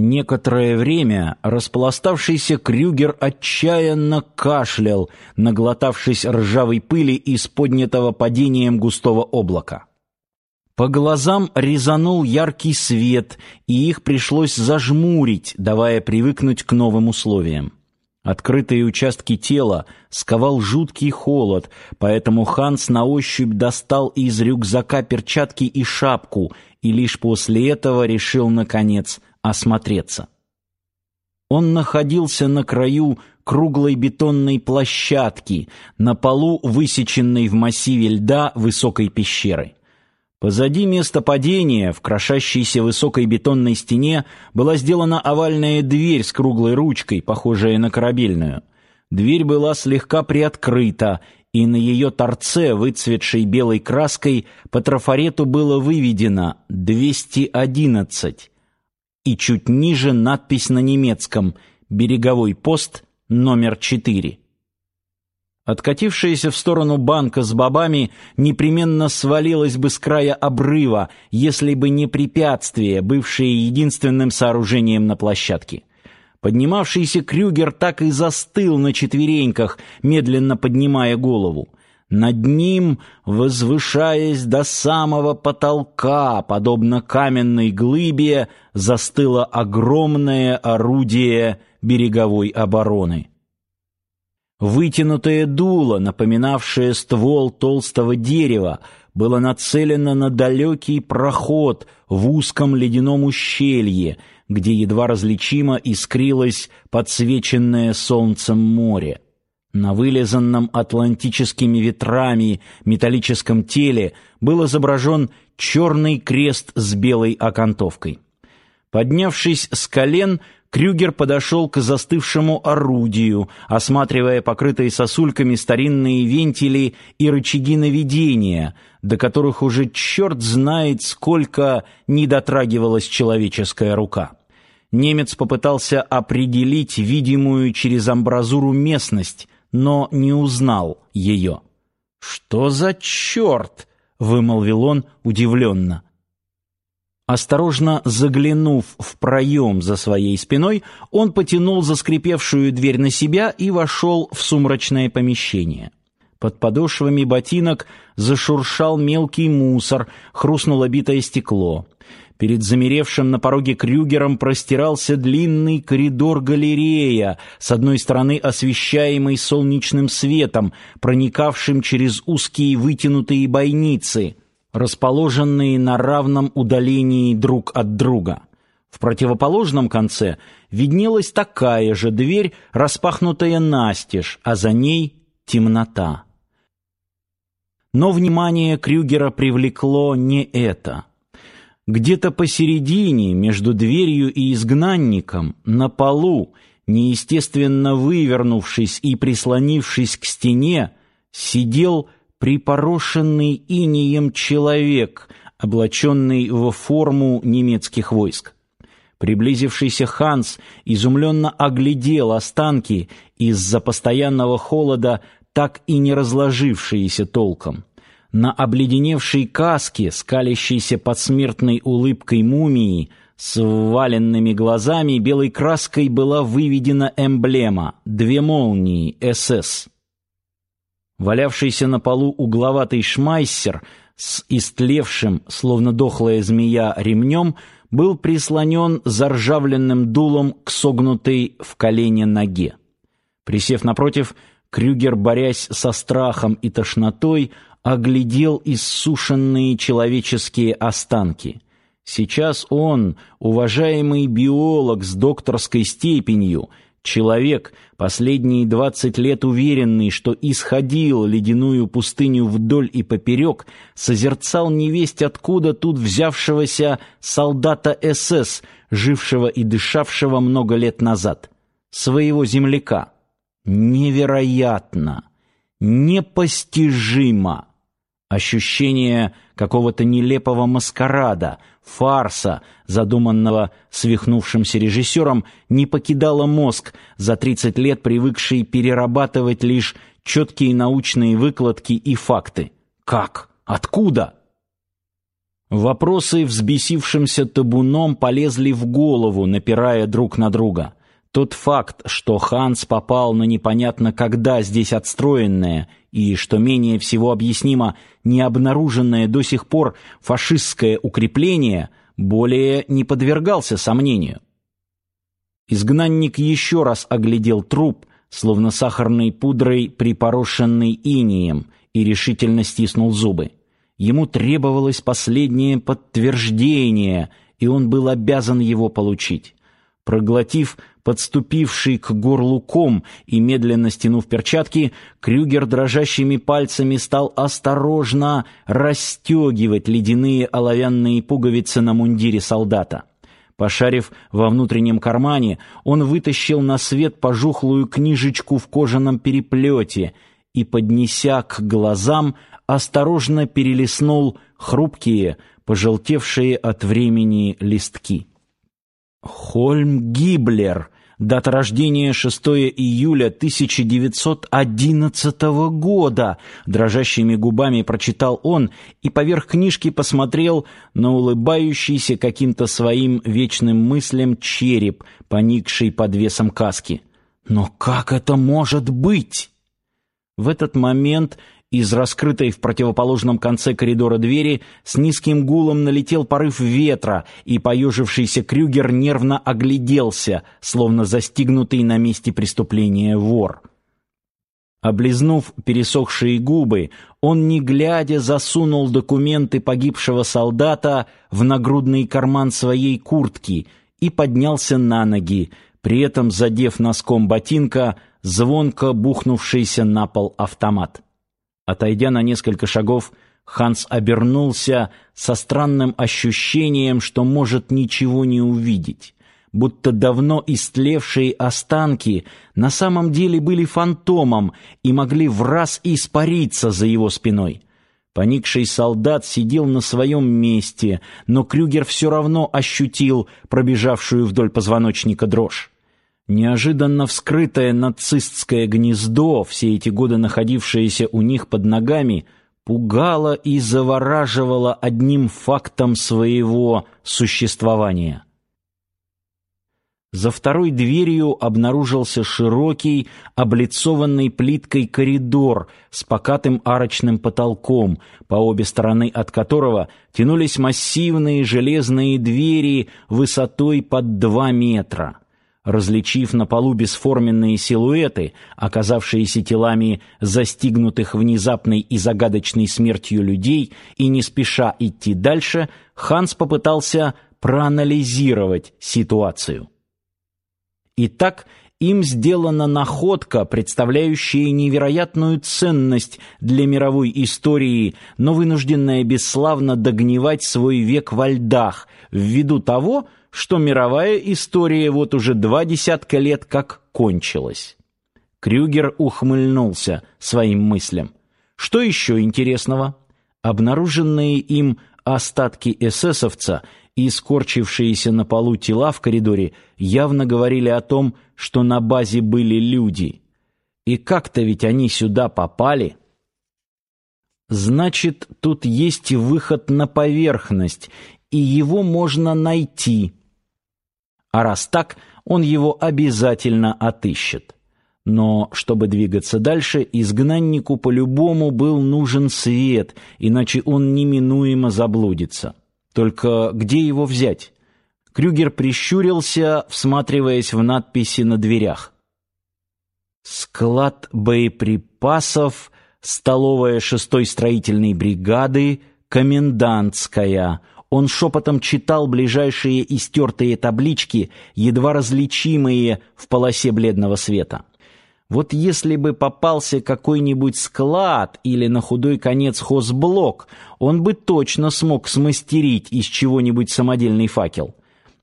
Некоторое время распластавшийся Крюгер отчаянно кашлял, наглотавшись ржавой пыли из поднятого падением густого облака. По глазам резанул яркий свет, и их пришлось зажмурить, давая привыкнуть к новым условиям. Открытые участки тела сковал жуткий холод, поэтому Ханс на ощупь достал из рюкзака перчатки и шапку, и лишь после этого решил наконец осмотреться. Он находился на краю круглой бетонной площадки, на полу высеченной в массиве льда высокой пещеры. Позади места падения, в крошащейся высокой бетонной стене, была сделана овальная дверь с круглой ручкой, похожая на корабельную. Дверь была слегка приоткрыта, и на ее торце, выцветшей белой краской, по трафарету было выведено «211» и чуть ниже надпись на немецком «Береговой пост номер 4». Откатившаяся в сторону банка с бобами непременно свалилась бы с края обрыва, если бы не препятствие, бывшее единственным сооружением на площадке. Поднимавшийся Крюгер так и застыл на четвереньках, медленно поднимая голову. Над ним, возвышаясь до самого потолка, подобно каменной глыбе, застыло огромное орудие береговой обороны. Вытянутое дуло, напоминавшее ствол толстого дерева, было нацелено на далекий проход в узком ледяном ущелье, где едва различимо искрилось подсвеченное солнцем море. На вылизанном атлантическими ветрами металлическом теле был изображен черный крест с белой окантовкой. Поднявшись с колен, Крюгер подошел к застывшему орудию, осматривая покрытые сосульками старинные вентили и рычаги наведения, до которых уже черт знает сколько не дотрагивалась человеческая рука. Немец попытался определить видимую через амбразуру местность, но не узнал ее. «Что за черт?» — вымолвил он удивленно. Осторожно заглянув в проем за своей спиной, он потянул заскрипевшую дверь на себя и вошел в сумрачное помещение. Под подошвами ботинок зашуршал мелкий мусор, хрустнуло битое стекло. Перед замеревшим на пороге Крюгером простирался длинный коридор-галерея, с одной стороны освещаемый солнечным светом, проникавшим через узкие вытянутые бойницы — расположенные на равном удалении друг от друга. В противоположном конце виднелась такая же дверь, распахнутая настежь, а за ней темнота. Но внимание Крюгера привлекло не это. Где-то посередине, между дверью и изгнанником, на полу, неестественно вывернувшись и прислонившись к стене, сидел припорошенный инеем человек, облаченный в форму немецких войск. Приблизившийся Ханс изумленно оглядел останки из-за постоянного холода, так и не разложившиеся толком. На обледеневшей каске, скалящейся под смертной улыбкой мумии, с вваленными глазами белой краской была выведена эмблема «Две молнии СС». Валявшийся на полу угловатый шмайсер с истлевшим, словно дохлая змея, ремнем был прислонен заржавленным дулом к согнутой в колене ноге. Присев напротив, Крюгер, борясь со страхом и тошнотой, оглядел иссушенные человеческие останки. Сейчас он, уважаемый биолог с докторской степенью, Человек, последние двадцать лет уверенный, что исходил ледяную пустыню вдоль и поперек, созерцал невесть откуда тут взявшегося солдата СС, жившего и дышавшего много лет назад, своего земляка. Невероятно, непостижимо. Ощущение какого-то нелепого маскарада, фарса, задуманного свихнувшимся режиссером, не покидало мозг, за 30 лет привыкший перерабатывать лишь четкие научные выкладки и факты. Как? Откуда? Вопросы взбесившимся табуном полезли в голову, напирая друг на друга. Тот факт, что Ханс попал на непонятно когда здесь отстроенное и, что менее всего объяснимо, не обнаруженное до сих пор фашистское укрепление, более не подвергался сомнению. Изгнанник еще раз оглядел труп, словно сахарной пудрой припорошенный инеем, и решительно стиснул зубы. Ему требовалось последнее подтверждение, и он был обязан его получить. Проглотив подступивший к горлу ком и медленно стянув перчатки, Крюгер дрожащими пальцами стал осторожно расстегивать ледяные оловянные пуговицы на мундире солдата. Пошарив во внутреннем кармане, он вытащил на свет пожухлую книжечку в кожаном переплете и, поднеся к глазам, осторожно перелистнул хрупкие, пожелтевшие от времени листки. Хольм Гиблер. Дата рождения 6 июля 1911 года. Дрожащими губами прочитал он и поверх книжки посмотрел на улыбающийся каким-то своим вечным мыслям череп, поникший под весом каски. Но как это может быть? В этот момент из раскрытой в противоположном конце коридора двери с низким гулом налетел порыв ветра, и поежившийся Крюгер нервно огляделся, словно застигнутый на месте преступления вор. Облизнув пересохшие губы, он, не глядя, засунул документы погибшего солдата в нагрудный карман своей куртки и поднялся на ноги, при этом задев носком ботинка звонко бухнувшийся на пол автомат. Отойдя на несколько шагов, Ханс обернулся со странным ощущением, что может ничего не увидеть, будто давно истлевшие останки на самом деле были фантомом и могли враз испариться за его спиной. Поникший солдат сидел на своем месте, но Крюгер все равно ощутил пробежавшую вдоль позвоночника дрожь. Неожиданно вскрытое нацистское гнездо, все эти годы находившееся у них под ногами, пугало и завораживало одним фактом своего существования. За второй дверью обнаружился широкий, облицованный плиткой коридор с покатым арочным потолком, по обе стороны от которого тянулись массивные железные двери высотой под два метра. Различив на полу бесформенные силуэты, оказавшиеся телами застигнутых внезапной и загадочной смертью людей, и не спеша идти дальше, Ханс попытался проанализировать ситуацию. Итак, им сделана находка, представляющая невероятную ценность для мировой истории, но вынужденная бесславно догнивать свой век во льдах, ввиду того, что мировая история вот уже два десятка лет как кончилась. Крюгер ухмыльнулся своим мыслям. Что еще интересного? Обнаруженные им остатки эсэсовца и скорчившиеся на полу тела в коридоре явно говорили о том, что на базе были люди. И как-то ведь они сюда попали. Значит, тут есть выход на поверхность, и его можно найти. А раз так, он его обязательно отыщет. Но чтобы двигаться дальше, изгнаннику по-любому был нужен свет, иначе он неминуемо заблудится. Только где его взять? Крюгер прищурился, всматриваясь в надписи на дверях. Склад боеприпасов, столовая шестой строительной бригады, комендантская, он шепотом читал ближайшие истертые таблички, едва различимые в полосе бледного света. Вот если бы попался какой-нибудь склад или на худой конец хозблок, он бы точно смог смастерить из чего-нибудь самодельный факел.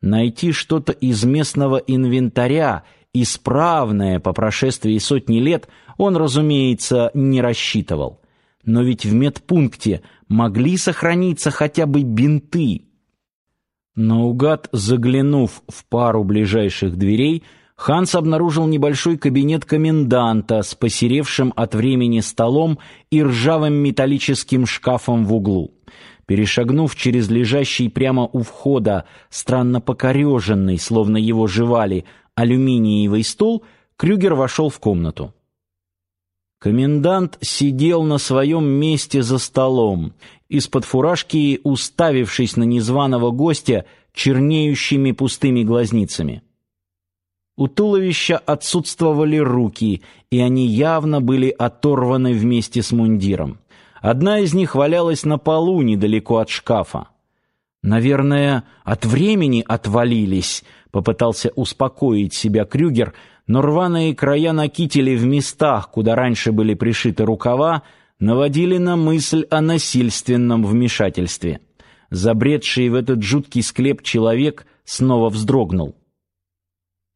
Найти что-то из местного инвентаря, исправное по прошествии сотни лет, он, разумеется, не рассчитывал. Но ведь в медпункте могли сохраниться хотя бы бинты. Наугад заглянув в пару ближайших дверей, Ханс обнаружил небольшой кабинет коменданта с посеревшим от времени столом и ржавым металлическим шкафом в углу. Перешагнув через лежащий прямо у входа, странно покореженный, словно его жевали, алюминиевый стол, Крюгер вошел в комнату. Комендант сидел на своем месте за столом, из-под фуражки уставившись на незваного гостя чернеющими пустыми глазницами. У туловища отсутствовали руки, и они явно были оторваны вместе с мундиром. Одна из них валялась на полу недалеко от шкафа. Наверное, от времени отвалились, попытался успокоить себя Крюгер, но рваные края на кителе в местах, куда раньше были пришиты рукава, наводили на мысль о насильственном вмешательстве. Забредший в этот жуткий склеп человек снова вздрогнул.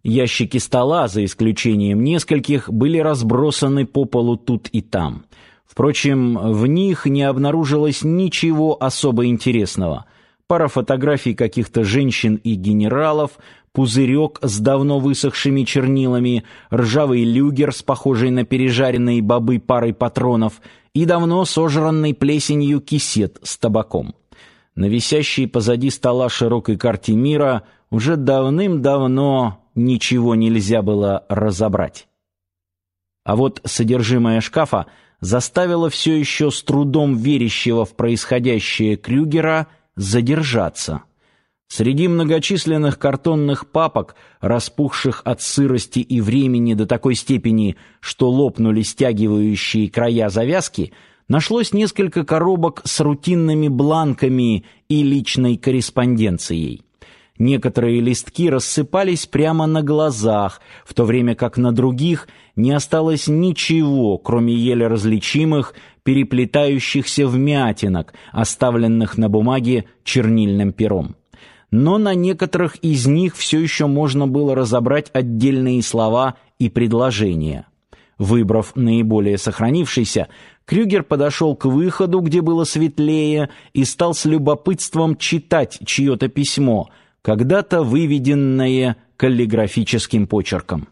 Ящики стола, за исключением нескольких, были разбросаны по полу тут и там. Впрочем, в них не обнаружилось ничего особо интересного. Пара фотографий каких-то женщин и генералов, пузырек с давно высохшими чернилами, ржавый люгер с похожей на пережаренные бобы парой патронов и давно сожранный плесенью кисет с табаком. На висящей позади стола широкой карте мира уже давным-давно ничего нельзя было разобрать. А вот содержимое шкафа заставило все еще с трудом верящего в происходящее Крюгера задержаться. Среди многочисленных картонных папок, распухших от сырости и времени до такой степени, что лопнули стягивающие края завязки, нашлось несколько коробок с рутинными бланками и личной корреспонденцией. Некоторые листки рассыпались прямо на глазах, в то время как на других не осталось ничего, кроме еле различимых, переплетающихся вмятинок, оставленных на бумаге чернильным пером но на некоторых из них все еще можно было разобрать отдельные слова и предложения. Выбрав наиболее сохранившийся, Крюгер подошел к выходу, где было светлее, и стал с любопытством читать чье-то письмо, когда-то выведенное каллиграфическим почерком.